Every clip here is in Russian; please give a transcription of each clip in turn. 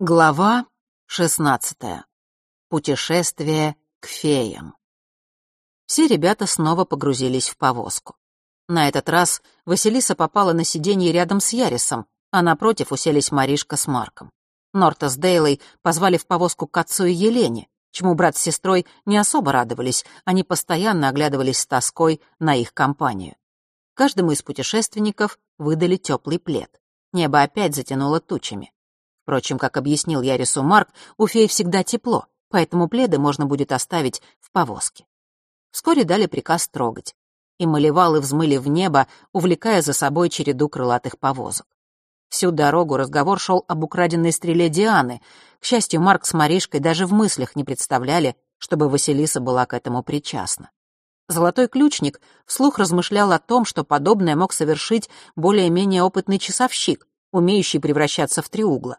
Глава шестнадцатая. Путешествие к феям. Все ребята снова погрузились в повозку. На этот раз Василиса попала на сиденье рядом с Ярисом, а напротив уселись Маришка с Марком. Норта с Дейлой позвали в повозку к отцу и Елене, чему брат с сестрой не особо радовались, они постоянно оглядывались с тоской на их компанию. Каждому из путешественников выдали теплый плед. Небо опять затянуло тучами. Впрочем, как объяснил Ярису Марк, у феи всегда тепло, поэтому пледы можно будет оставить в повозке. Вскоре дали приказ трогать. И малевалы взмыли в небо, увлекая за собой череду крылатых повозок. Всю дорогу разговор шел об украденной стреле Дианы. К счастью, Марк с Маришкой даже в мыслях не представляли, чтобы Василиса была к этому причастна. Золотой ключник вслух размышлял о том, что подобное мог совершить более-менее опытный часовщик, умеющий превращаться в триугла.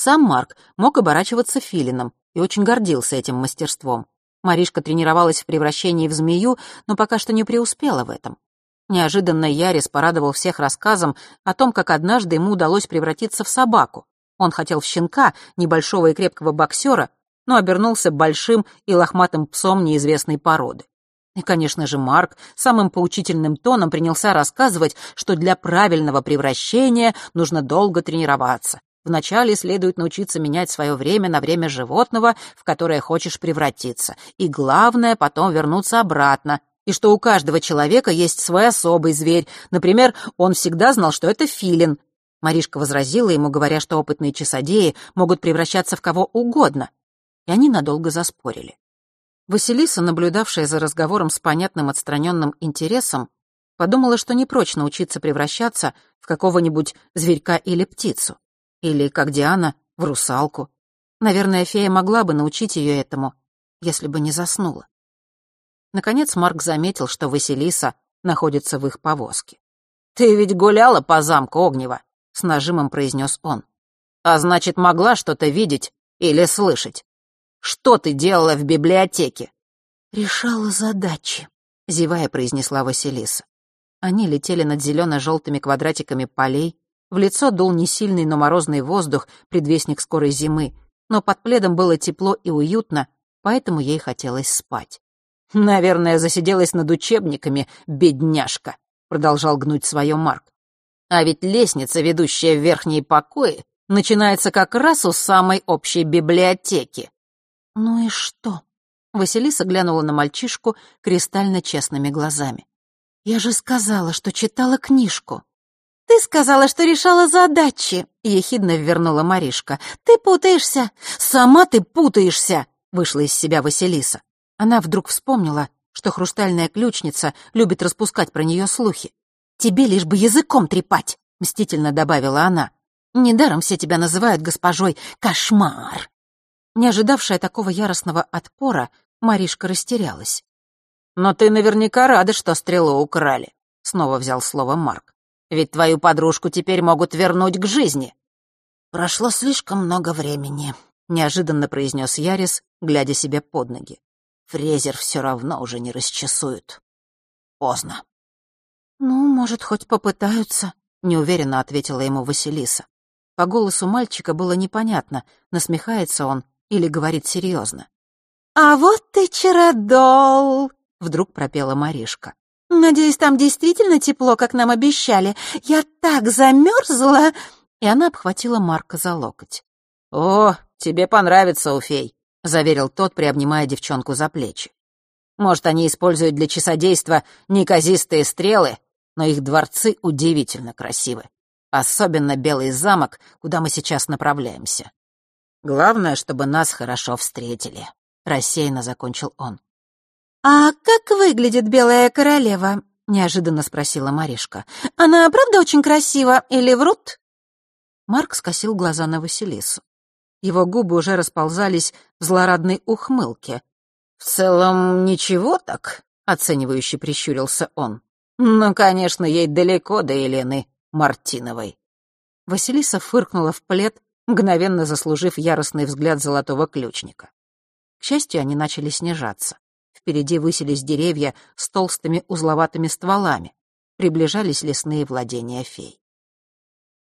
Сам Марк мог оборачиваться филином и очень гордился этим мастерством. Маришка тренировалась в превращении в змею, но пока что не преуспела в этом. Неожиданно Ярис порадовал всех рассказом о том, как однажды ему удалось превратиться в собаку. Он хотел в щенка, небольшого и крепкого боксера, но обернулся большим и лохматым псом неизвестной породы. И, конечно же, Марк самым поучительным тоном принялся рассказывать, что для правильного превращения нужно долго тренироваться, Вначале следует научиться менять свое время на время животного, в которое хочешь превратиться. И главное, потом вернуться обратно. И что у каждого человека есть свой особый зверь. Например, он всегда знал, что это филин. Маришка возразила ему, говоря, что опытные часодеи могут превращаться в кого угодно. И они надолго заспорили. Василиса, наблюдавшая за разговором с понятным отстраненным интересом, подумала, что не прочь научиться превращаться в какого-нибудь зверька или птицу. Или, как Диана, в русалку. Наверное, фея могла бы научить ее этому, если бы не заснула. Наконец Марк заметил, что Василиса находится в их повозке. «Ты ведь гуляла по замку Огнева», — с нажимом произнес он. «А значит, могла что-то видеть или слышать. Что ты делала в библиотеке?» «Решала задачи», — зевая произнесла Василиса. Они летели над зелено-желтыми квадратиками полей, в лицо дул не сильный, но морозный воздух, предвестник скорой зимы, но под пледом было тепло и уютно, поэтому ей хотелось спать. «Наверное, засиделась над учебниками, бедняжка», — продолжал гнуть свое Марк. «А ведь лестница, ведущая в верхние покои, начинается как раз у самой общей библиотеки». «Ну и что?» Василиса глянула на мальчишку кристально честными глазами. «Я же сказала, что читала книжку». «Ты сказала, что решала задачи», — ехидно вернула Маришка. «Ты путаешься». «Сама ты путаешься», — вышла из себя Василиса. Она вдруг вспомнила, что хрустальная ключница любит распускать про нее слухи. «Тебе лишь бы языком трепать», — мстительно добавила она. «Недаром все тебя называют госпожой Кошмар». Не ожидавшая такого яростного отпора, Маришка растерялась. «Но ты наверняка рада, что стрелу украли», — снова взял слово Марк. Ведь твою подружку теперь могут вернуть к жизни». «Прошло слишком много времени», — неожиданно произнес Ярис, глядя себе под ноги. «Фрезер все равно уже не расчесуют. Поздно». «Ну, может, хоть попытаются», — неуверенно ответила ему Василиса. По голосу мальчика было непонятно, насмехается он или говорит серьезно. «А вот ты чародол!» — вдруг пропела Маришка. «Надеюсь, там действительно тепло, как нам обещали. Я так замерзла!» И она обхватила Марка за локоть. «О, тебе понравится, Уфей», — заверил тот, приобнимая девчонку за плечи. «Может, они используют для часодейства неказистые стрелы, но их дворцы удивительно красивы. Особенно Белый замок, куда мы сейчас направляемся. Главное, чтобы нас хорошо встретили», — рассеянно закончил он. «А как выглядит белая королева?» — неожиданно спросила Маришка. «Она правда очень красива или врут?» Марк скосил глаза на Василису. Его губы уже расползались в злорадной ухмылке. «В целом, ничего так», — оценивающе прищурился он. «Ну, конечно, ей далеко до Елены Мартиновой». Василиса фыркнула в плед, мгновенно заслужив яростный взгляд золотого ключника. К счастью, они начали снижаться. Впереди высились деревья с толстыми узловатыми стволами. Приближались лесные владения фей.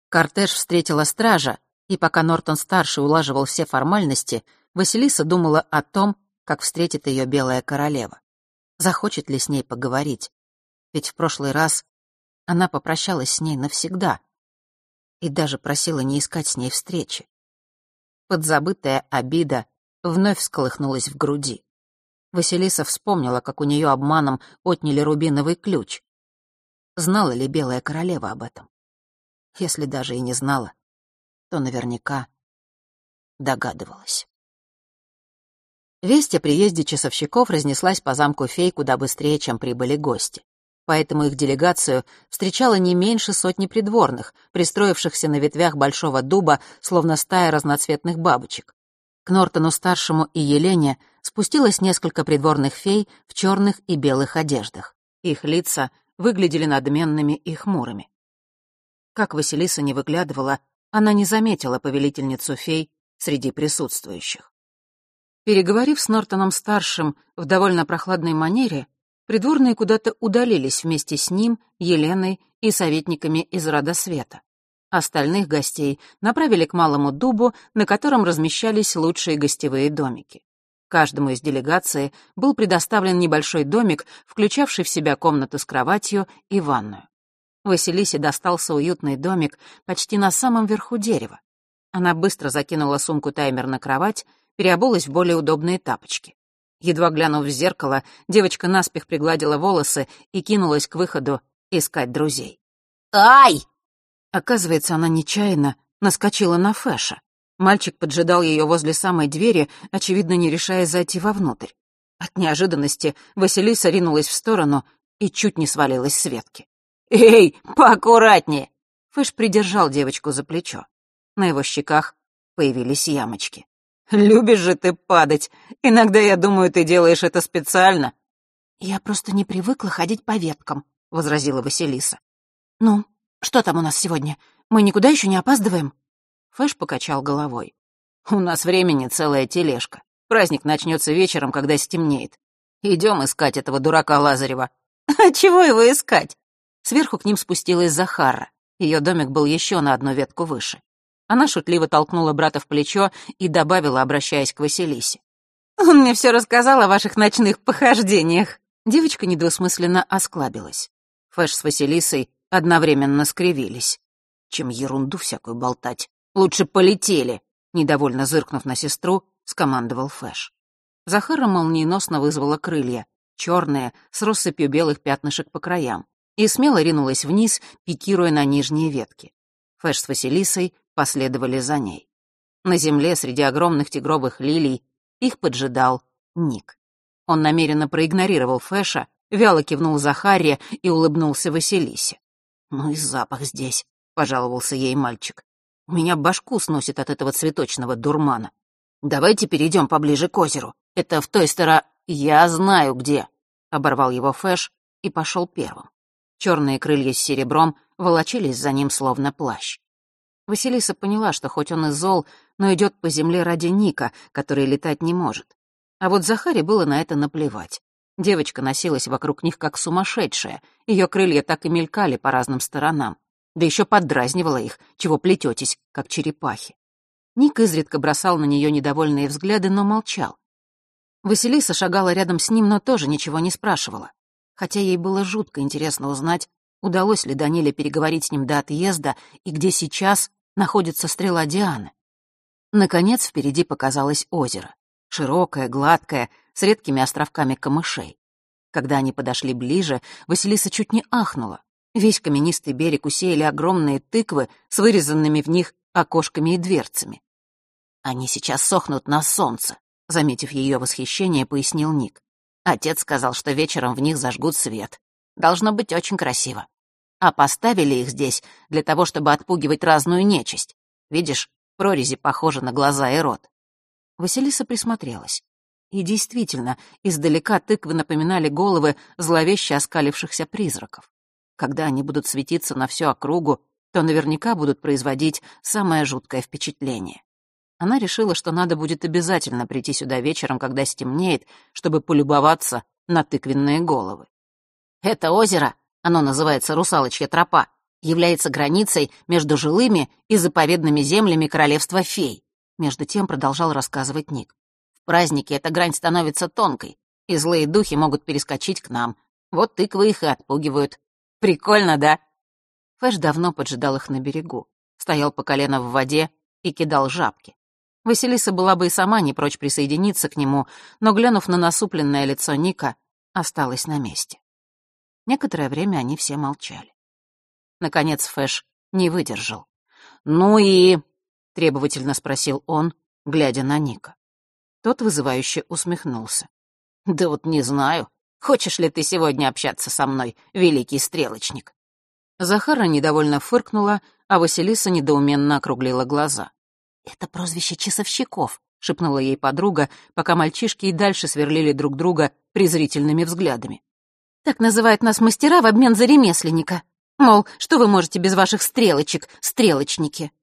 Кортеж встретила стража, и пока Нортон-старший улаживал все формальности, Василиса думала о том, как встретит ее белая королева. Захочет ли с ней поговорить? Ведь в прошлый раз она попрощалась с ней навсегда и даже просила не искать с ней встречи. Подзабытая обида вновь всколыхнулась в груди. Василиса вспомнила, как у нее обманом отняли рубиновый ключ. Знала ли Белая Королева об этом? Если даже и не знала, то наверняка догадывалась. Весть о приезде часовщиков разнеслась по замку фей куда быстрее, чем прибыли гости. Поэтому их делегацию встречало не меньше сотни придворных, пристроившихся на ветвях большого дуба, словно стая разноцветных бабочек. К Нортону-старшему и Елене спустилось несколько придворных фей в черных и белых одеждах. Их лица выглядели надменными и хмурыми. Как Василиса не выглядывала, она не заметила повелительницу фей среди присутствующих. Переговорив с Нортоном-старшим в довольно прохладной манере, придворные куда-то удалились вместе с ним, Еленой и советниками из Радосвета. Остальных гостей направили к малому дубу, на котором размещались лучшие гостевые домики. Каждому из делегации был предоставлен небольшой домик, включавший в себя комнату с кроватью и ванную. Василисе достался уютный домик почти на самом верху дерева. Она быстро закинула сумку-таймер на кровать, переобулась в более удобные тапочки. Едва глянув в зеркало, девочка наспех пригладила волосы и кинулась к выходу искать друзей. «Ай!» Оказывается, она нечаянно наскочила на Фэша. Мальчик поджидал ее возле самой двери, очевидно, не решая зайти вовнутрь. От неожиданности Василиса ринулась в сторону и чуть не свалилась с ветки. «Эй, поаккуратнее!» Фэш придержал девочку за плечо. На его щеках появились ямочки. «Любишь же ты падать. Иногда я думаю, ты делаешь это специально». «Я просто не привыкла ходить по веткам», — возразила Василиса. «Ну, что там у нас сегодня? Мы никуда еще не опаздываем?» Фэш покачал головой. «У нас времени целая тележка. Праздник начнется вечером, когда стемнеет. Идем искать этого дурака Лазарева». «А чего его искать?» Сверху к ним спустилась Захара. Ее домик был еще на одну ветку выше. Она шутливо толкнула брата в плечо и добавила, обращаясь к Василисе. «Он мне все рассказал о ваших ночных похождениях». Девочка недвусмысленно осклабилась. Фэш с Василисой одновременно скривились. Чем ерунду всякую болтать. Лучше полетели, недовольно зыркнув на сестру, скомандовал Фэш. Захара молниеносно вызвала крылья, черные, с россыпью белых пятнышек по краям, и смело ринулась вниз, пикируя на нижние ветки. Фэш с Василисой последовали за ней. На земле среди огромных тигровых лилий их поджидал Ник. Он намеренно проигнорировал Фэша, вяло кивнул Захаре и улыбнулся Василисе. «Ну и запах здесь», — пожаловался ей мальчик. «У меня башку сносит от этого цветочного дурмана. Давайте перейдем поближе к озеру. Это в той стороне... Я знаю где», — оборвал его Фэш и пошел первым. Черные крылья с серебром волочились за ним словно плащ. Василиса поняла, что хоть он и зол, но идет по земле ради Ника, который летать не может. А вот Захаре было на это наплевать. Девочка носилась вокруг них как сумасшедшая, ее крылья так и мелькали по разным сторонам. Да еще поддразнивала их, чего плететесь, как черепахи. Ник изредка бросал на нее недовольные взгляды, но молчал. Василиса шагала рядом с ним, но тоже ничего не спрашивала. Хотя ей было жутко интересно узнать, удалось ли Даниле переговорить с ним до отъезда и где сейчас находится стрела Дианы. Наконец впереди показалось озеро. Широкое, гладкое, с редкими островками камышей. Когда они подошли ближе, Василиса чуть не ахнула. Весь каменистый берег усеяли огромные тыквы с вырезанными в них окошками и дверцами. «Они сейчас сохнут на солнце», — заметив ее восхищение, пояснил Ник. Отец сказал, что вечером в них зажгут свет. Должно быть очень красиво. А поставили их здесь для того, чтобы отпугивать разную нечисть. Видишь, прорези похожи на глаза и рот. Василиса присмотрелась. И действительно, издалека тыквы напоминали головы зловеще оскалившихся призраков. Когда они будут светиться на всю округу, то наверняка будут производить самое жуткое впечатление. Она решила, что надо будет обязательно прийти сюда вечером, когда стемнеет, чтобы полюбоваться на тыквенные головы. Это озеро, оно называется Русалочья тропа, является границей между жилыми и заповедными землями королевства фей. Между тем продолжал рассказывать Ник. В празднике эта грань становится тонкой, и злые духи могут перескочить к нам. Вот тыквы их и отпугивают. Прикольно, да? Фэш давно поджидал их на берегу, стоял по колено в воде и кидал жабки. Василиса была бы и сама не прочь присоединиться к нему, но, глянув на насупленное лицо Ника, осталась на месте. Некоторое время они все молчали. Наконец Фэш не выдержал. «Ну и...» — требовательно спросил он, глядя на Ника. Тот вызывающе усмехнулся. «Да вот не знаю. Хочешь ли ты сегодня общаться со мной, великий стрелочник?» Захара недовольно фыркнула, а Василиса недоуменно округлила глаза. «Это прозвище часовщиков», — шепнула ей подруга, пока мальчишки и дальше сверлили друг друга презрительными взглядами. «Так называют нас мастера в обмен за ремесленника. Мол, что вы можете без ваших стрелочек, стрелочники?»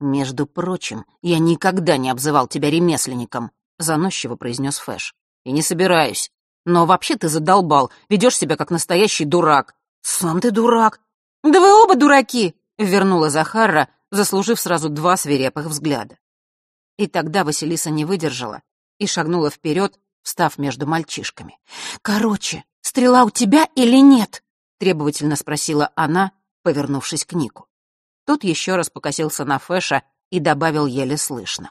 «Между прочим, я никогда не обзывал тебя ремесленником», — заносчиво произнес Фэш. «И не собираюсь. Но вообще ты задолбал, ведешь себя как настоящий дурак». «Сам ты дурак». «Да вы оба дураки!» — вернула Захара, заслужив сразу два свирепых взгляда. И тогда Василиса не выдержала и шагнула вперед, встав между мальчишками. «Короче, стрела у тебя или нет?» — требовательно спросила она, повернувшись к Нику. Тот еще раз покосился на Фэша и добавил еле слышно.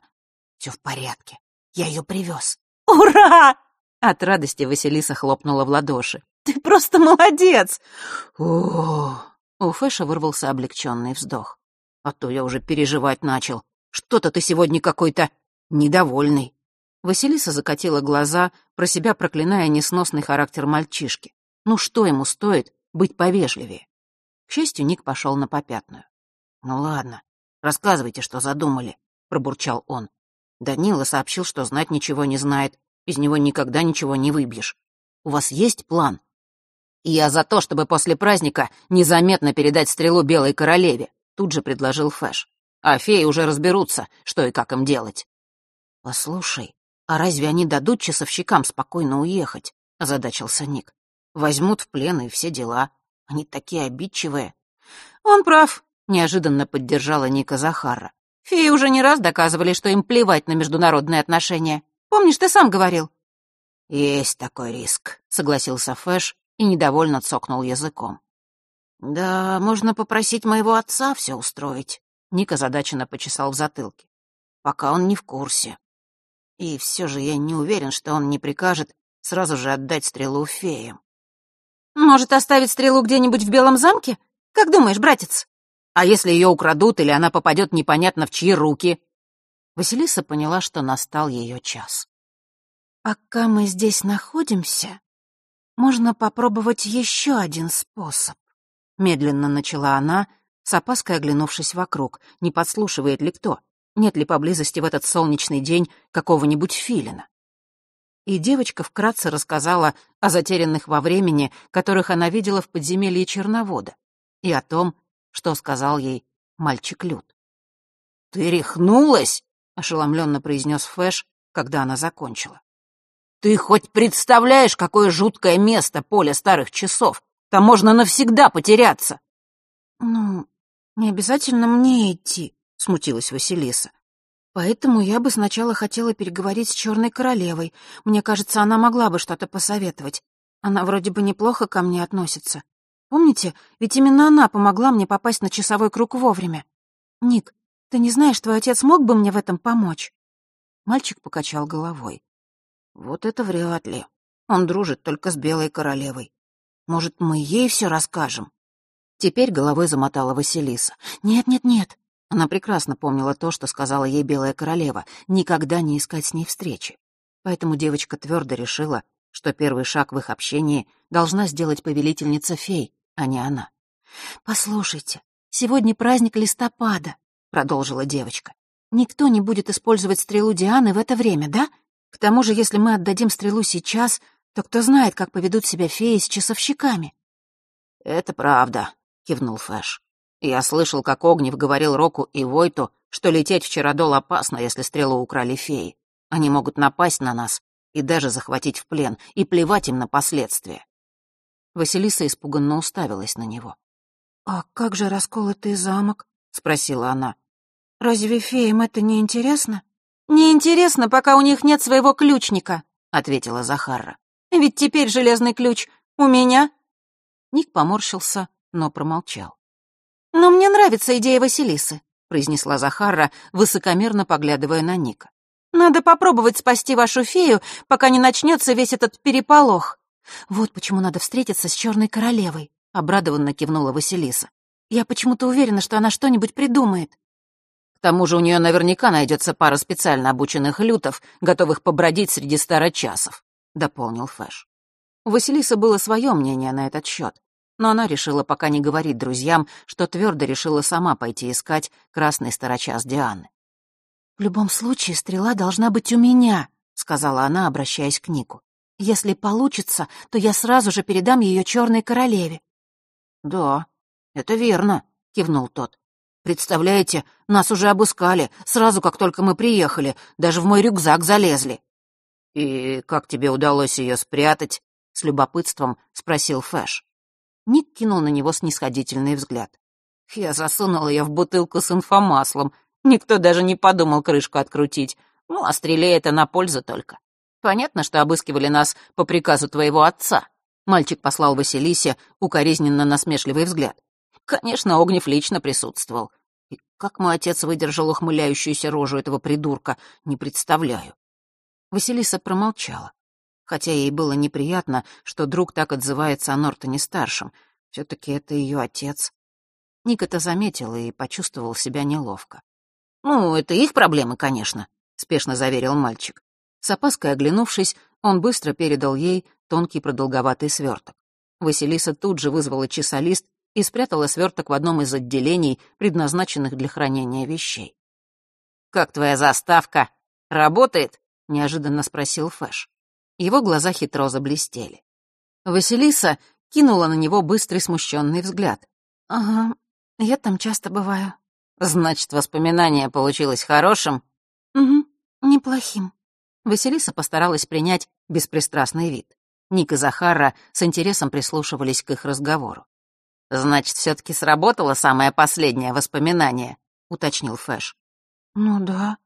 «Все в порядке. Я ее привез». «Ура!» От радости Василиса хлопнула в ладоши. «Ты просто молодец!» «О!» У Фэша вырвался облегченный вздох. А то я уже переживать начал. Что-то ты сегодня какой-то недовольный. Василиса закатила глаза, про себя проклиная несносный характер мальчишки. Ну что ему стоит быть повежливее? К счастью, Ник пошел на попятную. «Ну ладно, рассказывайте, что задумали», — пробурчал он. Данила сообщил, что знать ничего не знает, из него никогда ничего не выбьешь. У вас есть план? Я за то, чтобы после праздника незаметно передать стрелу Белой Королеве. Тут же предложил Фэш. А феи уже разберутся, что и как им делать. «Послушай, а разве они дадут часовщикам спокойно уехать?» — озадачился Ник. «Возьмут в плен и все дела. Они такие обидчивые». «Он прав», — неожиданно поддержала Ника Захара. «Феи уже не раз доказывали, что им плевать на международные отношения. Помнишь, ты сам говорил?» «Есть такой риск», — согласился Фэш и недовольно цокнул языком. «Да, можно попросить моего отца все устроить», — Ника задаченно почесал в затылке. «Пока он не в курсе. И все же я не уверен, что он не прикажет сразу же отдать стрелу феям». «Может, оставить стрелу где-нибудь в Белом замке? Как думаешь, братец?» «А если ее украдут или она попадет непонятно в чьи руки?» Василиса поняла, что настал ее час. «Пока мы здесь находимся, можно попробовать еще один способ». Медленно начала она, с опаской оглянувшись вокруг, не подслушивает ли кто, нет ли поблизости в этот солнечный день какого-нибудь филина. И девочка вкратце рассказала о затерянных во времени, которых она видела в подземелье Черновода, и о том, что сказал ей мальчик Люд. «Ты рехнулась?» — ошеломленно произнес Фэш, когда она закончила. «Ты хоть представляешь, какое жуткое место поле старых часов, там можно навсегда потеряться. Ну, не обязательно мне идти, смутилась Василиса. Поэтому я бы сначала хотела переговорить с Черной Королевой. Мне кажется, она могла бы что-то посоветовать. Она вроде бы неплохо ко мне относится. Помните, ведь именно она помогла мне попасть на часовой круг вовремя. Ник, ты не знаешь, твой отец мог бы мне в этом помочь? Мальчик покачал головой. Вот это вряд ли. Он дружит только с Белой Королевой. Может, мы ей все расскажем?» Теперь головой замотала Василиса. «Нет-нет-нет». Она прекрасно помнила то, что сказала ей Белая Королева — никогда не искать с ней встречи. Поэтому девочка твердо решила, что первый шаг в их общении должна сделать повелительница фей, а не она. «Послушайте, сегодня праздник листопада», — продолжила девочка. «Никто не будет использовать стрелу Дианы в это время, да? К тому же, если мы отдадим стрелу сейчас, то кто знает, как поведут себя феи с часовщиками?» «Это правда», — кивнул Фэш. «Я слышал, как Огнев говорил Року и Войту, что лететь в Чародол опасно, если стрелу украли феи. Они могут напасть на нас и даже захватить в плен, и плевать им на последствия». Василиса испуганно уставилась на него. «А как же расколотый замок?» — спросила она. «Разве феям это не интересно?» «Не интересно, пока у них нет своего ключника», — ответила Захарра. «Ведь теперь железный ключ у меня». Ник поморщился, но промолчал. «Но мне нравится идея Василисы», — произнесла Захарра, высокомерно поглядывая на Ника. «Надо попробовать спасти вашу фею, пока не начнется весь этот переполох». «Вот почему надо встретиться с черной королевой», — обрадованно кивнула Василиса. «Я почему-то уверена, что она что-нибудь придумает». К тому же у нее наверняка найдется пара специально обученных лютов, готовых побродить среди старочасов», — дополнил Фэш. У Василисы было свое мнение на этот счет, но она решила пока не говорить друзьям, что твердо решила сама пойти искать красный старочас Дианы. «В любом случае, стрела должна быть у меня», — сказала она, обращаясь к Нику. Если получится, то я сразу же передам ее черной королеве». «Да, это верно», — кивнул тот. «Представляете, нас уже обыскали, сразу как только мы приехали, даже в мой рюкзак залезли». «И как тебе удалось ее спрятать?» — с любопытством спросил Фэш. Ник кинул на него снисходительный взгляд. «Я засунул ее в бутылку с инфомаслом. Никто даже не подумал крышку открутить. Ну, а стреле это на пользу только. Понятно, что обыскивали нас по приказу твоего отца. Мальчик послал Василисе укоризненно насмешливый взгляд. Конечно, Огнев лично присутствовал. И как мой отец выдержал ухмыляющуюся рожу этого придурка, не представляю. Василиса промолчала. Хотя ей было неприятно, что друг так отзывается о Нортоне-старшем. Все-таки это ее отец. Ник это заметил и почувствовал себя неловко. «Ну, это их проблемы, конечно», — спешно заверил мальчик. С опаской оглянувшись, он быстро передал ей тонкий продолговатый сверток. Василиса тут же вызвала часолист и спрятала сверток в одном из отделений, предназначенных для хранения вещей. «Как твоя заставка? Работает?» — неожиданно спросил Фэш. Его глаза хитро заблестели. Василиса кинула на него быстрый смущенный взгляд. «Ага, я там часто бываю». «Значит, воспоминание получилось хорошим?» «Угу, неплохим». Василиса постаралась принять беспристрастный вид. Ник и Захара с интересом прислушивались к их разговору. «Значит, все-таки сработало самое последнее воспоминание», — уточнил Фэш. «Ну да».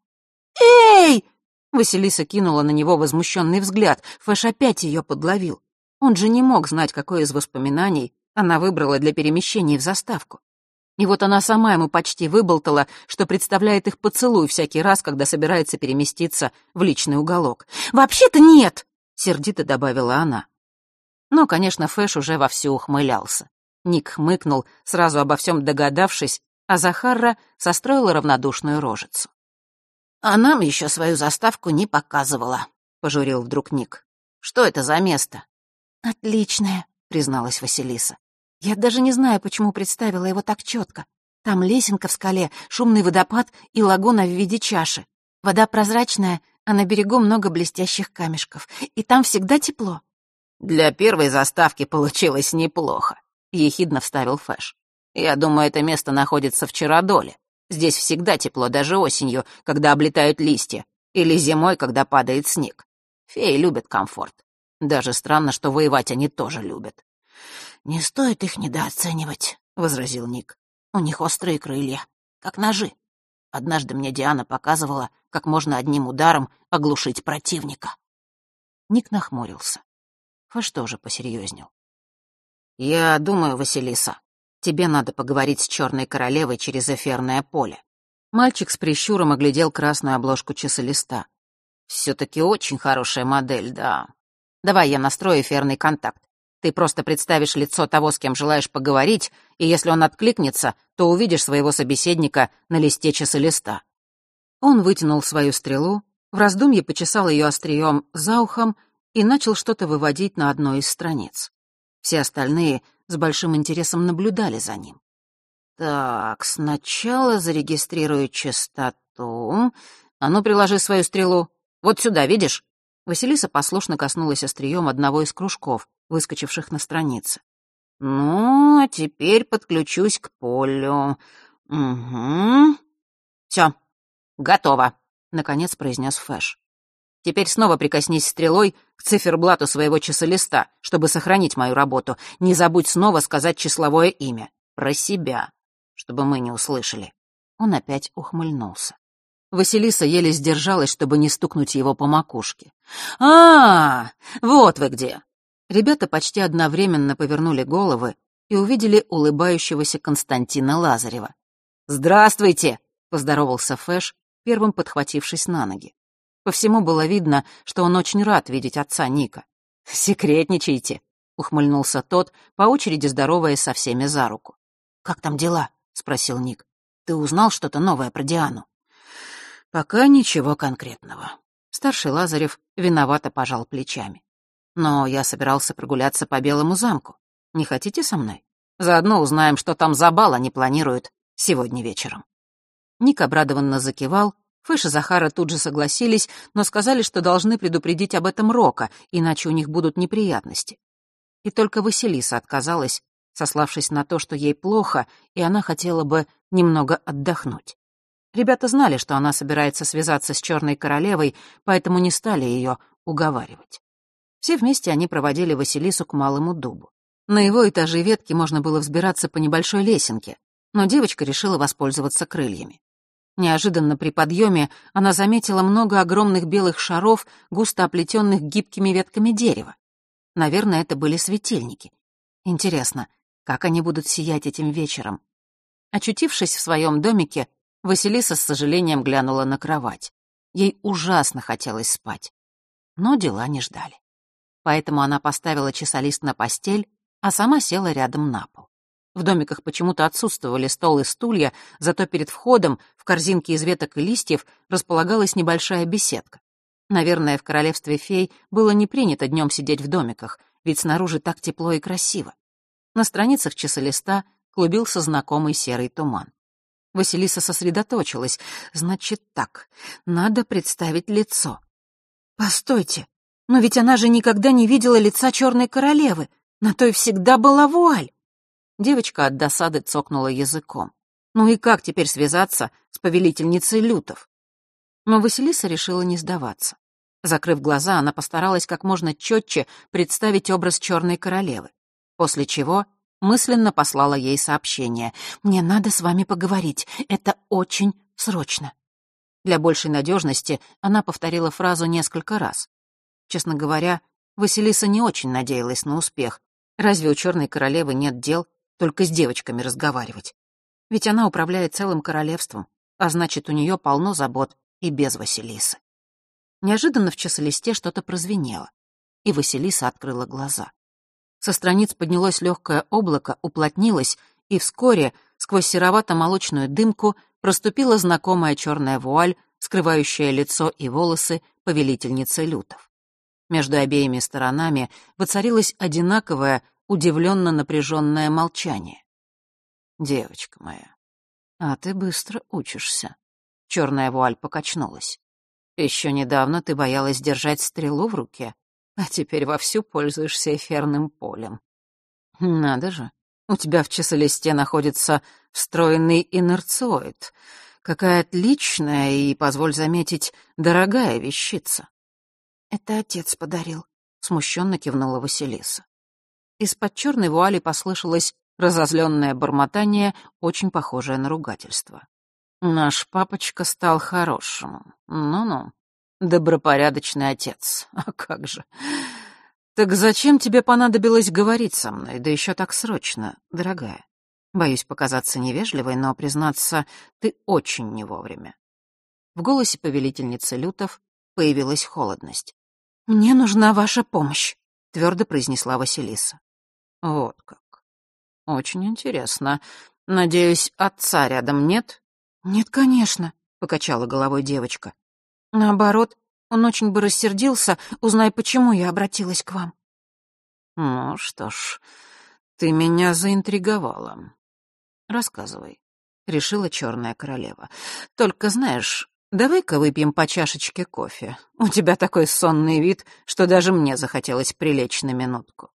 «Эй!» — Василиса кинула на него возмущенный взгляд. Фэш опять ее подловил. Он же не мог знать, какое из воспоминаний она выбрала для перемещения в заставку. И вот она сама ему почти выболтала, что представляет их поцелуй всякий раз, когда собирается переместиться в личный уголок. «Вообще-то нет!» — сердито добавила она. Но, конечно, Фэш уже вовсю ухмылялся. Ник хмыкнул, сразу обо всем догадавшись, а Захарра состроила равнодушную рожицу. «А нам еще свою заставку не показывала», — пожурил вдруг Ник. «Что это за место?» «Отличное», — призналась Василиса. Я даже не знаю, почему представила его так четко. Там лесенка в скале, шумный водопад и лагуна в виде чаши. Вода прозрачная, а на берегу много блестящих камешков. И там всегда тепло. «Для первой заставки получилось неплохо», — ехидно вставил Фэш. «Я думаю, это место находится в Чародоле. Здесь всегда тепло, даже осенью, когда облетают листья, или зимой, когда падает снег. Феи любят комфорт. Даже странно, что воевать они тоже любят. «Не стоит их недооценивать», — возразил Ник. «У них острые крылья, как ножи. Однажды мне Диана показывала, как можно одним ударом оглушить противника». Ник нахмурился. Фэш тоже посерьезнел. «Я думаю, Василиса, тебе надо поговорить с черной королевой через эфирное поле». Мальчик с прищуром оглядел красную обложку часолиста. «Все-таки очень хорошая модель, да. Давай я настрою эфирный контакт. Ты просто представишь лицо того, с кем желаешь поговорить, и если он откликнется, то увидишь своего собеседника на листе часолиста». Он вытянул свою стрелу, в раздумье почесал ее острием за ухом и начал что-то выводить на одной из страниц. Все остальные с большим интересом наблюдали за ним. «Так, сначала зарегистрирую частоту. А ну, приложи свою стрелу. Вот сюда, видишь?» Василиса послушно коснулась острием одного из кружков, выскочивших на странице. «Ну, а теперь подключусь к полю. Угу. Все, готово», — наконец произнес Фэш. «Теперь снова прикоснись стрелой к циферблату своего часолиста, чтобы сохранить мою работу. Не забудь снова сказать числовое имя. про себя, чтобы мы не услышали». Он опять ухмыльнулся. Василиса еле сдержалась, чтобы не стукнуть его по макушке. «А, вот вы где!» Ребята почти одновременно повернули головы и увидели улыбающегося Константина Лазарева. «Здравствуйте!» — поздоровался Фэш, первым подхватившись на ноги. По всему было видно, что он очень рад видеть отца Ника. «Секретничайте!» — ухмыльнулся тот, по очереди здороваясь со всеми за руку. «Как там дела?» — спросил Ник. «Ты узнал что-то новое про Диану?» «Пока ничего конкретного». Старший Лазарев виновато пожал плечами. «Но я собирался прогуляться по Белому замку. Не хотите со мной? Заодно узнаем, что там за бал они планируют сегодня вечером». Ник обрадованно закивал, Фэш и Захара тут же согласились, но сказали, что должны предупредить об этом Рока, иначе у них будут неприятности. И только Василиса отказалась, сославшись на то, что ей плохо, и она хотела бы немного отдохнуть. Ребята знали, что она собирается связаться с Черной Королевой, поэтому не стали ее уговаривать. Все вместе они проводили Василису к Малому Дубу. На его этаже ветки можно было взбираться по небольшой лесенке, но девочка решила воспользоваться крыльями. Неожиданно при подъеме она заметила много огромных белых шаров, густо оплетенных гибкими ветками дерева. Наверное, это были светильники. Интересно, как они будут сиять этим вечером? Очутившись в своем домике, Василиса с сожалением глянула на кровать. Ей ужасно хотелось спать. Но дела не ждали. Поэтому она поставила часолист на постель, а сама села рядом на пол. В домиках почему-то отсутствовали стол и стулья, зато перед входом в корзинке из веток и листьев располагалась небольшая беседка. Наверное, в королевстве фей было не принято днем сидеть в домиках, ведь снаружи так тепло и красиво. На страницах часолиста клубился знакомый серый туман. Василиса сосредоточилась. Значит так, надо представить лицо. Постойте, но ведь она же никогда не видела лица черной королевы. На той всегда была вуаль. Девочка от досады цокнула языком. Ну и как теперь связаться с повелительницей лютов? Но Василиса решила не сдаваться. Закрыв глаза, она постаралась как можно четче представить образ черной королевы, после чего мысленно послала ей сообщение. «Мне надо с вами поговорить. Это очень срочно». Для большей надежности она повторила фразу несколько раз. Честно говоря, Василиса не очень надеялась на успех. Разве у черной королевы нет дел только с девочками разговаривать? Ведь она управляет целым королевством, а значит, у нее полно забот и без Василисы. Неожиданно в часолисте что-то прозвенело, и Василиса открыла глаза. Со страниц поднялось легкое облако, уплотнилось, и вскоре сквозь серовато-молочную дымку проступила знакомая черная вуаль, скрывающая лицо и волосы повелительницы лютов. Между обеими сторонами воцарилось одинаковое, удивленно напряженное молчание. «Девочка моя, а ты быстро учишься». Черная вуаль покачнулась. Еще недавно ты боялась держать стрелу в руке, а теперь вовсю пользуешься эфирным полем. Надо же, у тебя в часолисте находится встроенный инерциоид. Какая отличная и, позволь заметить, дорогая вещица. Это отец подарил, смущенно кивнула Василиса. Из-под черной вуали послышалось разозленное бормотание, очень похожее на ругательство. Наш папочка стал хорошим. Ну-ну, добропорядочный отец. А как же. Так зачем тебе понадобилось говорить со мной, да еще так срочно, дорогая? Боюсь показаться невежливой, но, признаться, ты очень не вовремя. В голосе повелительницы Лютов появилась холодность. «Мне нужна ваша помощь», — твердо произнесла Василиса. «Вот как. Очень интересно. Надеюсь, отца рядом нет?» «Нет, конечно», — покачала головой девочка. «Наоборот, он очень бы рассердился, узнай, почему я обратилась к вам». «Ну что ж, ты меня заинтриговала. Рассказывай», — решила черная королева. «Только знаешь, давай-ка выпьем по чашечке кофе. У тебя такой сонный вид, что даже мне захотелось прилечь на минутку».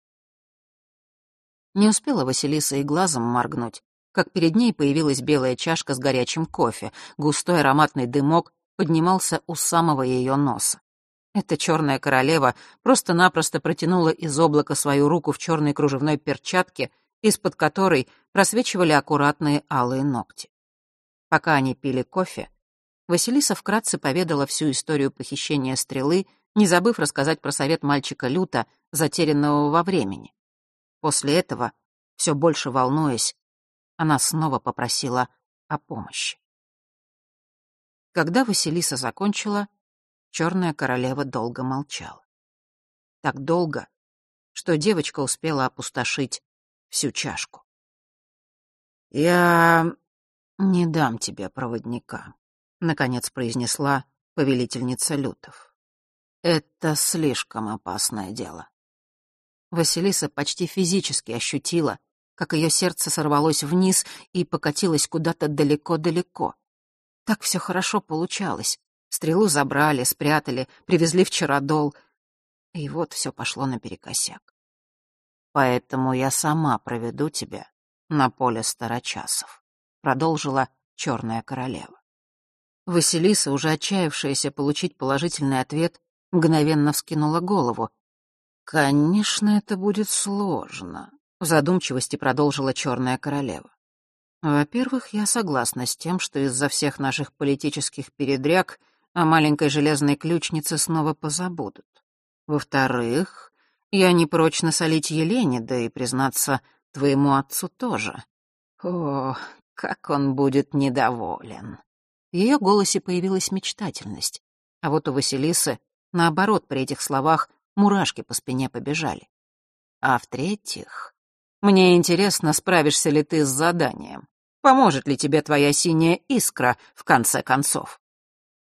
Не успела Василиса и глазом моргнуть, как перед ней появилась белая чашка с горячим кофе, густой ароматный дымок поднимался у самого ее носа. Эта черная королева просто-напросто протянула из облака свою руку в черной кружевной перчатке из-под которой просвечивали аккуратные алые ногти. Пока они пили кофе, Василиса вкратце поведала всю историю похищения стрелы, не забыв рассказать про совет мальчика Люта, затерянного во времени. После этого, все больше волнуясь, она снова попросила о помощи. Когда Василиса закончила, черная королева долго молчала. Так долго, что девочка успела опустошить всю чашку. «Я не дам тебе проводника», — наконец произнесла повелительница Лютов. «Это слишком опасное дело». Василиса почти физически ощутила, как ее сердце сорвалось вниз и покатилось куда-то далеко-далеко. Так все хорошо получалось. Стрелу забрали, спрятали, привезли в Чародол. И вот все пошло наперекосяк. Поэтому я сама проведу тебя на поле старочасов, продолжила черная королева. Василиса, уже отчаявшаяся получить положительный ответ, мгновенно вскинула голову. «Конечно, это будет сложно», — в задумчивости продолжила черная королева. «Во-первых, я согласна с тем, что из-за всех наших политических передряг о маленькой железной ключнице снова позабудут. Во-вторых, я не прочь насолить Елене, да и, признаться, твоему отцу тоже. О, как он будет недоволен!» В ее голосе появилась мечтательность, а вот у Василисы, наоборот, при этих словах мурашки по спине побежали. А в-третьих, мне интересно, справишься ли ты с заданием. Поможет ли тебе твоя синяя искра, в конце концов?»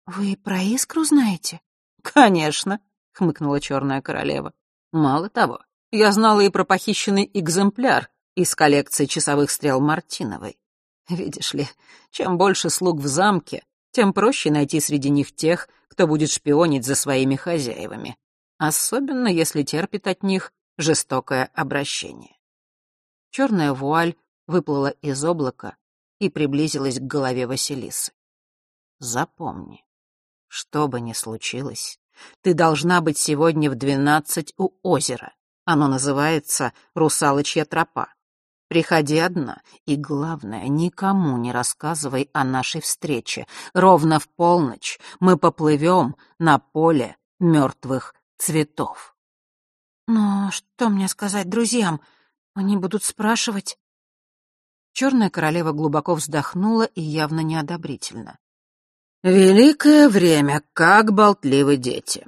«Вы про искру знаете?» «Конечно», — хмыкнула черная королева. «Мало того, я знала и про похищенный экземпляр из коллекции часовых стрел Мартиновой. Видишь ли, чем больше слуг в замке, тем проще найти среди них тех, кто будет шпионить за своими хозяевами, особенно если терпит от них жестокое обращение. Черная вуаль выплыла из облака и приблизилась к голове Василисы. Запомни, что бы ни случилось, ты должна быть сегодня в двенадцать у озера. Оно называется «Русалочья тропа». Приходи одна, и, главное, никому не рассказывай о нашей встрече. Ровно в полночь мы поплывем на поле мертвых цветов. Но что мне сказать друзьям? Они будут спрашивать. Черная королева глубоко вздохнула и явно неодобрительно. «Великое время, как болтливы дети.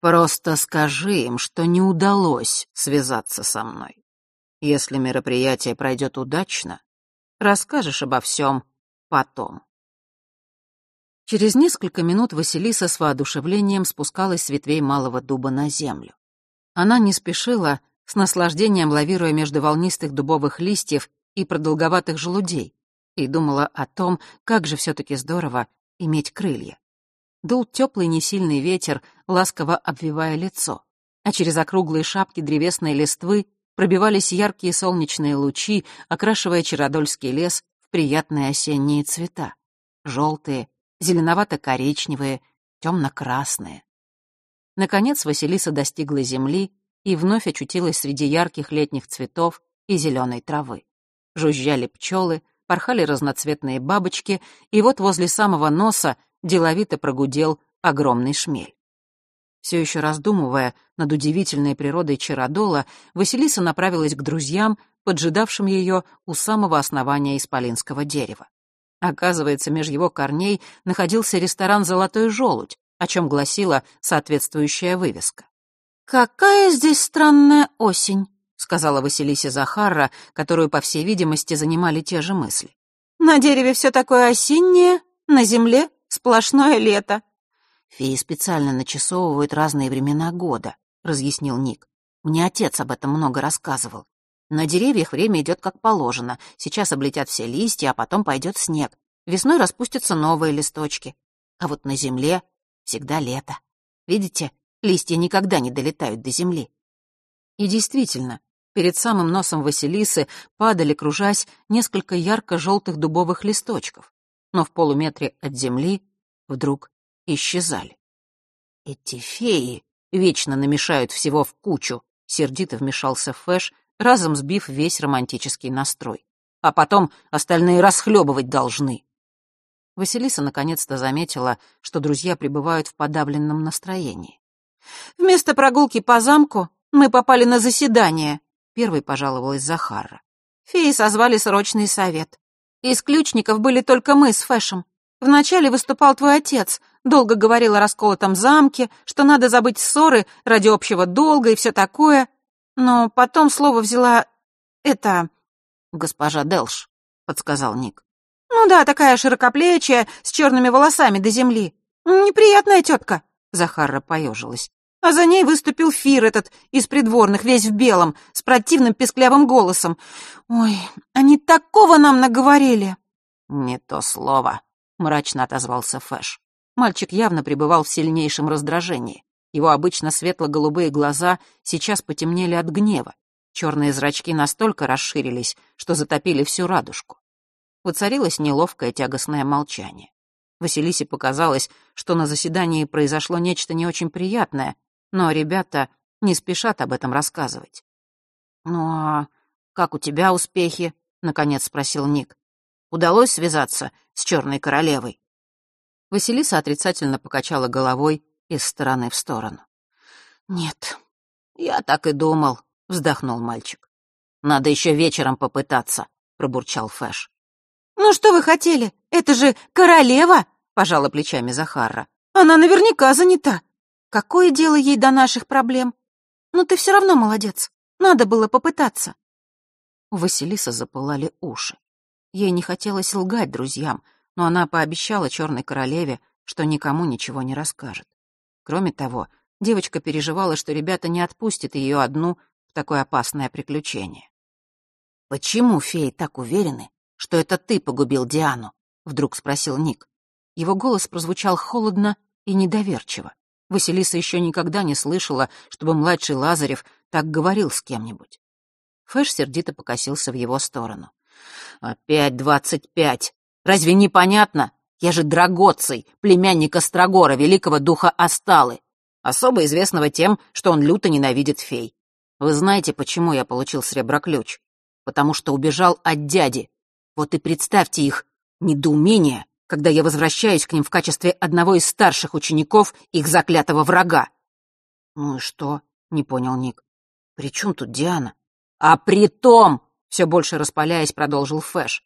Просто скажи им, что не удалось связаться со мной. Если мероприятие пройдет удачно, расскажешь обо всем потом». Через несколько минут Василиса с воодушевлением спускалась с ветвей малого дуба на землю. Она не спешила, с наслаждением лавируя между волнистых дубовых листьев и продолговатых желудей, и думала о том, как же все-таки здорово иметь крылья. Дул теплый несильный ветер, ласково обвивая лицо, а через округлые шапки древесной листвы пробивались яркие солнечные лучи, окрашивая Чародольский лес в приятные осенние цвета. Желтые, зеленовато-коричневые, темно-красные. Наконец Василиса достигла земли и вновь очутилась среди ярких летних цветов и зеленой травы. Жужжали пчелы, порхали разноцветные бабочки, и вот возле самого носа деловито прогудел огромный шмель. Все еще раздумывая над удивительной природой Чародола, Василиса направилась к друзьям, поджидавшим ее у самого основания исполинского дерева. Оказывается, меж его корней находился ресторан «Золотой желудь», о чем гласила соответствующая вывеска. «Какая здесь странная осень», — сказала Василисе Захарра, которую, по всей видимости, занимали те же мысли. «На дереве все такое осеннее, на земле сплошное лето». «Феи специально начесовывают разные времена года», — разъяснил Ник. «Мне отец об этом много рассказывал. На деревьях время идет как положено. Сейчас облетят все листья, а потом пойдет снег. Весной распустятся новые листочки. А вот на земле всегда лето. Видите, Листья никогда не долетают до земли. И действительно, перед самым носом Василисы падали, кружась, несколько ярко-желтых дубовых листочков, но в полуметре от земли вдруг исчезали. «Эти феи вечно намешают всего в кучу», — сердито вмешался Фэш, разом сбив весь романтический настрой. «А потом остальные расхлебывать должны». Василиса наконец-то заметила, что друзья пребывают в подавленном настроении. «Вместо прогулки по замку мы попали на заседание», — первой пожаловалась Захара. «Феи созвали срочный совет. Из ключников были только мы с Фэшем. Вначале выступал твой отец, долго говорил о расколотом замке, что надо забыть ссоры ради общего долга и все такое. Но потом слово взяла... это... госпожа Делш», — подсказал Ник. «Ну да, такая широкоплечья, с черными волосами до земли. Неприятная тетка», — Захарра поежилась. А за ней выступил Фир этот из придворных, весь в белом, с противным песклявым голосом. «Ой, они такого нам наговорили!» «Не то слово», — мрачно отозвался Фэш. Мальчик явно пребывал в сильнейшем раздражении. Его обычно светло-голубые глаза сейчас потемнели от гнева. Черные зрачки настолько расширились, что затопили всю радужку. Воцарилось неловкое тягостное молчание. Василисе показалось, что на заседании произошло нечто не очень приятное, но ребята не спешат об этом рассказывать. «Ну а как у тебя успехи?» — наконец спросил Ник. «Удалось связаться с Черной Королевой?» Василиса отрицательно покачала головой из стороны в сторону. «Нет, я так и думал», — вздохнул мальчик. «Надо еще вечером попытаться», — пробурчал Фэш. «Ну что вы хотели? Это же королева!» — пожала плечами Захара. «Она наверняка занята. Какое дело ей до наших проблем? Но ты все равно молодец. Надо было попытаться». У Василисы запылали уши. Ей не хотелось лгать друзьям, но она пообещала черной королеве, что никому ничего не расскажет. Кроме того, девочка переживала, что ребята не отпустят ее одну в такое опасное приключение. «Почему феи так уверены, что это ты погубил Диану?» — вдруг спросил Ник. Его голос прозвучал холодно и недоверчиво. Василиса еще никогда не слышала, чтобы младший Лазарев так говорил с кем-нибудь. Фэш сердито покосился в его сторону. «Опять двадцать пять! Разве не понятно? Я же Драгоций, племянник Острогора, великого духа Осталы, особо известного тем, что он люто ненавидит фей. Вы знаете, почему я получил среброключ? Потому что убежал от дяди. Вот и представьте их недоумение, когда я возвращаюсь к ним в качестве одного из старших учеников их заклятого врага. «Ну и что?» — не понял Ник. «При чем тут Диана?» «А при том!» — все больше распаляясь, продолжил Фэш.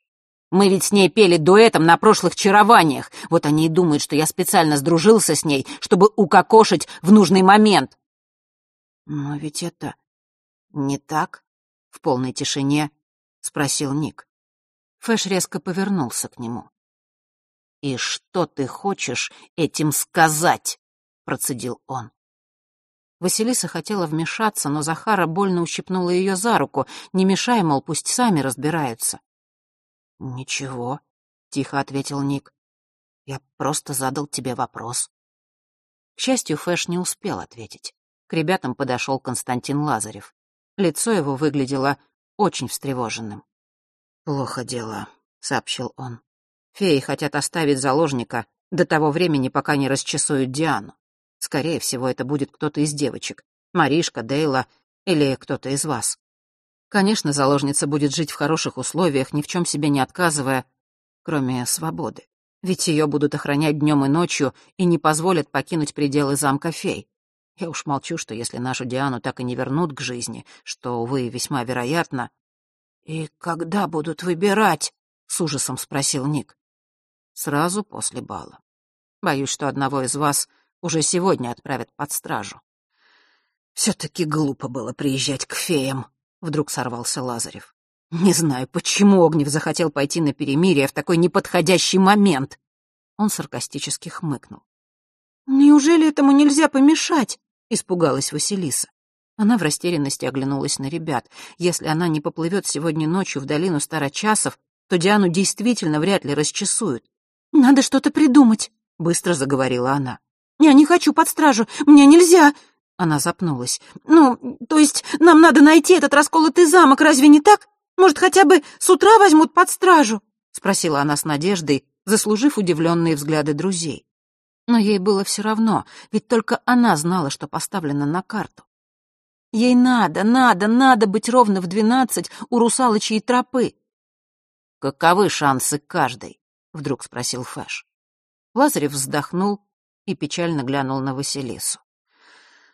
«Мы ведь с ней пели дуэтом на прошлых чарованиях. Вот они и думают, что я специально сдружился с ней, чтобы укокошить в нужный момент». «Но ведь это не так?» — в полной тишине спросил Ник. Фэш резко повернулся к нему. «И что ты хочешь этим сказать?» — процедил он. Василиса хотела вмешаться, но Захара больно ущипнула ее за руку, не мешай, мол, пусть сами разбираются. «Ничего», — тихо ответил Ник. «Я просто задал тебе вопрос». К счастью, Фэш не успел ответить. К ребятам подошел Константин Лазарев. Лицо его выглядело очень встревоженным. «Плохо дело», — сообщил он. Феи хотят оставить заложника до того времени, пока не расчесуют Диану. Скорее всего, это будет кто-то из девочек. Маришка, Дейла или кто-то из вас. Конечно, заложница будет жить в хороших условиях, ни в чем себе не отказывая, кроме свободы. Ведь ее будут охранять днем и ночью и не позволят покинуть пределы замка фей. Я уж молчу, что если нашу Диану так и не вернут к жизни, что, увы, весьма вероятно... «И когда будут выбирать?» — с ужасом спросил Ник сразу после бала. Боюсь, что одного из вас уже сегодня отправят под стражу. Все-таки глупо было приезжать к феям, вдруг сорвался Лазарев. Не знаю, почему Огнев захотел пойти на перемирие в такой неподходящий момент. Он саркастически хмыкнул. «Неужели этому нельзя помешать?» — испугалась Василиса. Она в растерянности оглянулась на ребят. Если она не поплывет сегодня ночью в долину Старочасов, то Диану действительно вряд ли расчесуют. «Надо что-то придумать», — быстро заговорила она. «Я не хочу под стражу, мне нельзя!» Она запнулась. «Ну, то есть нам надо найти этот расколотый замок, разве не так? Может, хотя бы с утра возьмут под стражу?» — спросила она с надеждой, заслужив удивленные взгляды друзей. Но ей было все равно, ведь только она знала, что поставлено на карту. Ей надо, надо, надо быть ровно в двенадцать у русалочьей тропы. «Каковы шансы каждой?» — вдруг спросил Фэш. Лазарев вздохнул и печально глянул на Василису.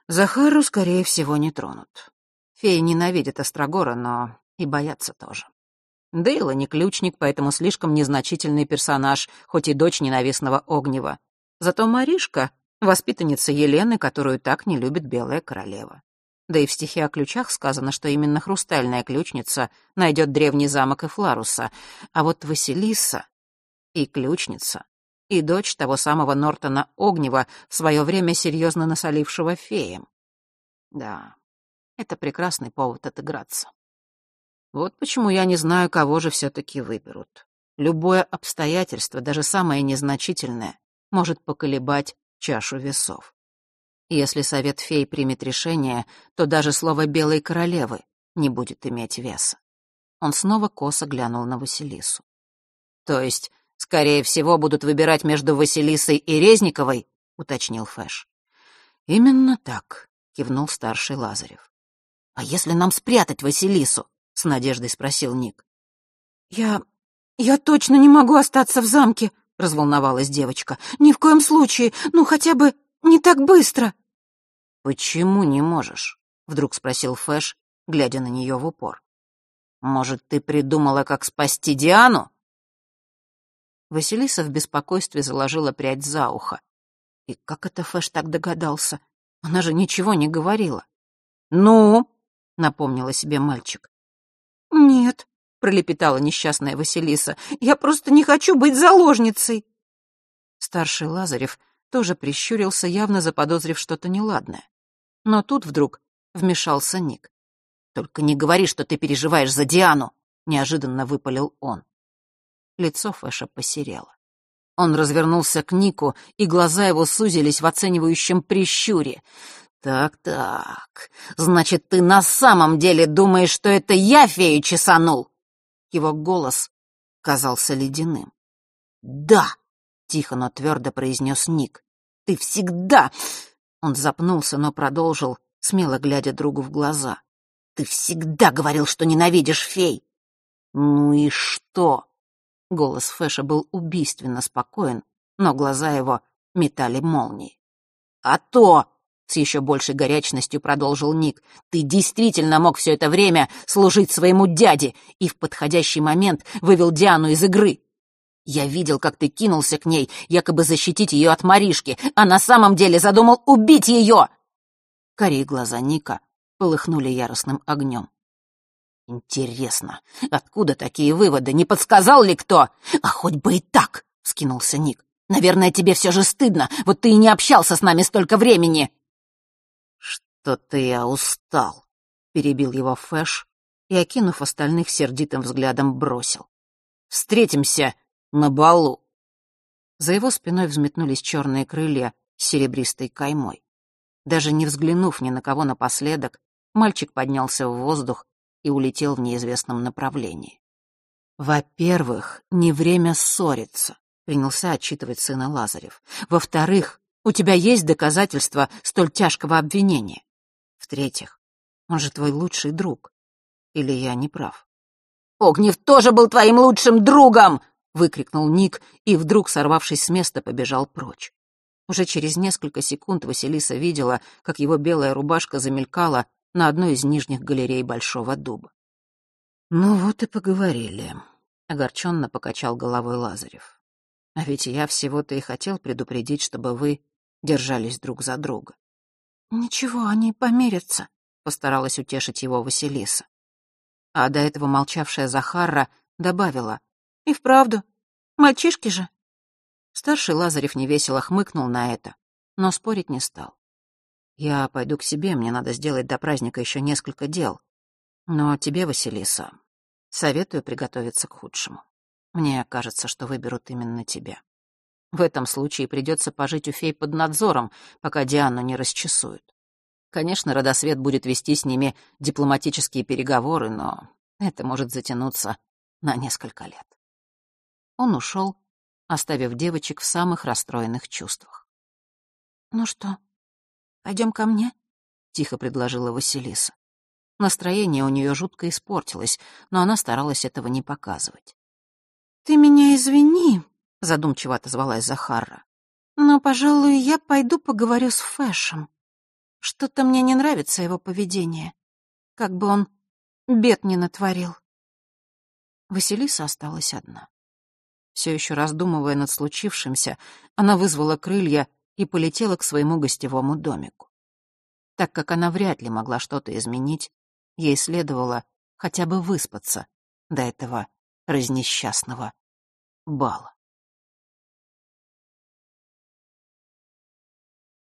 Захару, скорее всего, не тронут. Феи ненавидят Острогора, но и боятся тоже. Дейла не ключник, поэтому слишком незначительный персонаж, хоть и дочь ненавистного Огнева. Зато Маришка — воспитанница Елены, которую так не любит Белая Королева. Да и в стихе о ключах сказано, что именно хрустальная ключница найдет древний замок и Фларуса, а вот Василиса и ключница, и дочь того самого Нортона Огнева, в свое время серьезно насолившего феям. Да, это прекрасный повод отыграться. Вот почему я не знаю, кого же все-таки выберут. Любое обстоятельство, даже самое незначительное, может поколебать чашу весов. Если совет фей примет решение, то даже слово «белой королевы» не будет иметь веса. Он снова косо глянул на Василису. «То есть, скорее всего, будут выбирать между Василисой и Резниковой?» — уточнил Фэш. «Именно так», — кивнул старший Лазарев. «А если нам спрятать Василису?» — с надеждой спросил Ник. «Я... я точно не могу остаться в замке», — разволновалась девочка. «Ни в коем случае, ну хотя бы не так быстро!» «Почему не можешь?» — вдруг спросил Фэш, глядя на нее в упор. «Может, ты придумала, как спасти Диану?» Василиса в беспокойстве заложила прядь за ухо. И как это Фэш так догадался? Она же ничего не говорила. «Ну?» — напомнила себе мальчик. «Нет», — пролепетала несчастная Василиса, — «я просто не хочу быть заложницей». Старший Лазарев тоже прищурился, явно заподозрив что-то неладное. Но тут вдруг вмешался Ник. «Только не говори, что ты переживаешь за Диану!» — неожиданно выпалил он. Лицо Фэша посерело. Он развернулся к Нику, и глаза его сузились в оценивающем прищуре. «Так-так, значит, ты на самом деле думаешь, что это я фею чесанул?» Его голос казался ледяным. «Да!» — тихо, но твердо произнес Ник. «Ты всегда...» Он запнулся, но продолжил, смело глядя другу в глаза. «Ты всегда говорил, что ненавидишь фей!» «Ну и что?» Голос Фэша был убийственно спокоен, но глаза его метали молнии. «А то!» — с еще большей горячностью продолжил Ник. «Ты действительно мог все это время служить своему дяде и в подходящий момент вывел Диану из игры. Я видел, как ты кинулся к ней, якобы защитить ее от Маришки, а на самом деле задумал убить ее!» Карие глаза Ника полыхнули яростным огнем. «Интересно, откуда такие выводы? Не подсказал ли кто? А хоть бы и так!» — скинулся Ник. «Наверное, тебе все же стыдно, вот ты и не общался с нами столько времени!» «Что-то я устал», — перебил его Фэш и, окинув остальных сердитым взглядом, бросил. «Встретимся на балу. За его спиной взметнулись черные крылья с серебристой каймой. Даже не взглянув ни на кого напоследок, мальчик поднялся в воздух и улетел в неизвестном направлении. «Во-первых, не время ссориться», — принялся отчитывать сына Лазарев. «Во-вторых, у тебя есть доказательства столь тяжкого обвинения. В-третьих, он же твой лучший друг. Или я не прав?» «Огнев тоже был твоим лучшим другом!» выкрикнул Ник и, вдруг сорвавшись с места, побежал прочь. Уже через несколько секунд Василиса видела, как его белая рубашка замелькала на одной из нижних галерей Большого дуба. «Ну вот и поговорили», — огорченно покачал головой Лазарев. «А ведь я всего-то и хотел предупредить, чтобы вы держались друг за друга». «Ничего, они помирятся», — постаралась утешить его Василиса. А до этого молчавшая Захарра добавила, и вправду, мальчишки же. Старший Лазарев невесело хмыкнул на это, но спорить не стал. Я пойду к себе, мне надо сделать до праздника еще несколько дел. Но тебе, Василиса, советую приготовиться к худшему. Мне кажется, что выберут именно тебя. В этом случае придется пожить у фей под надзором, пока Диану не расчесуют. Конечно, Родосвет будет вести с ними дипломатические переговоры, но это может затянуться на несколько лет. Он ушел, оставив девочек в самых расстроенных чувствах. «Ну что, пойдем ко мне?» — тихо предложила Василиса. Настроение у нее жутко испортилось, но она старалась этого не показывать. «Ты меня извини», — задумчиво отозвалась Захарра. «Но, пожалуй, я пойду поговорю с Фэшем. Что-то мне не нравится его поведение. Как бы он бед не натворил». Василиса осталась одна. Все еще раздумывая над случившимся, она вызвала крылья и полетела к своему гостевому домику. Так как она вряд ли могла что-то изменить, ей следовало хотя бы выспаться до этого разнесчастного бала.